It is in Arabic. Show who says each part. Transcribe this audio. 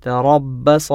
Speaker 1: تربص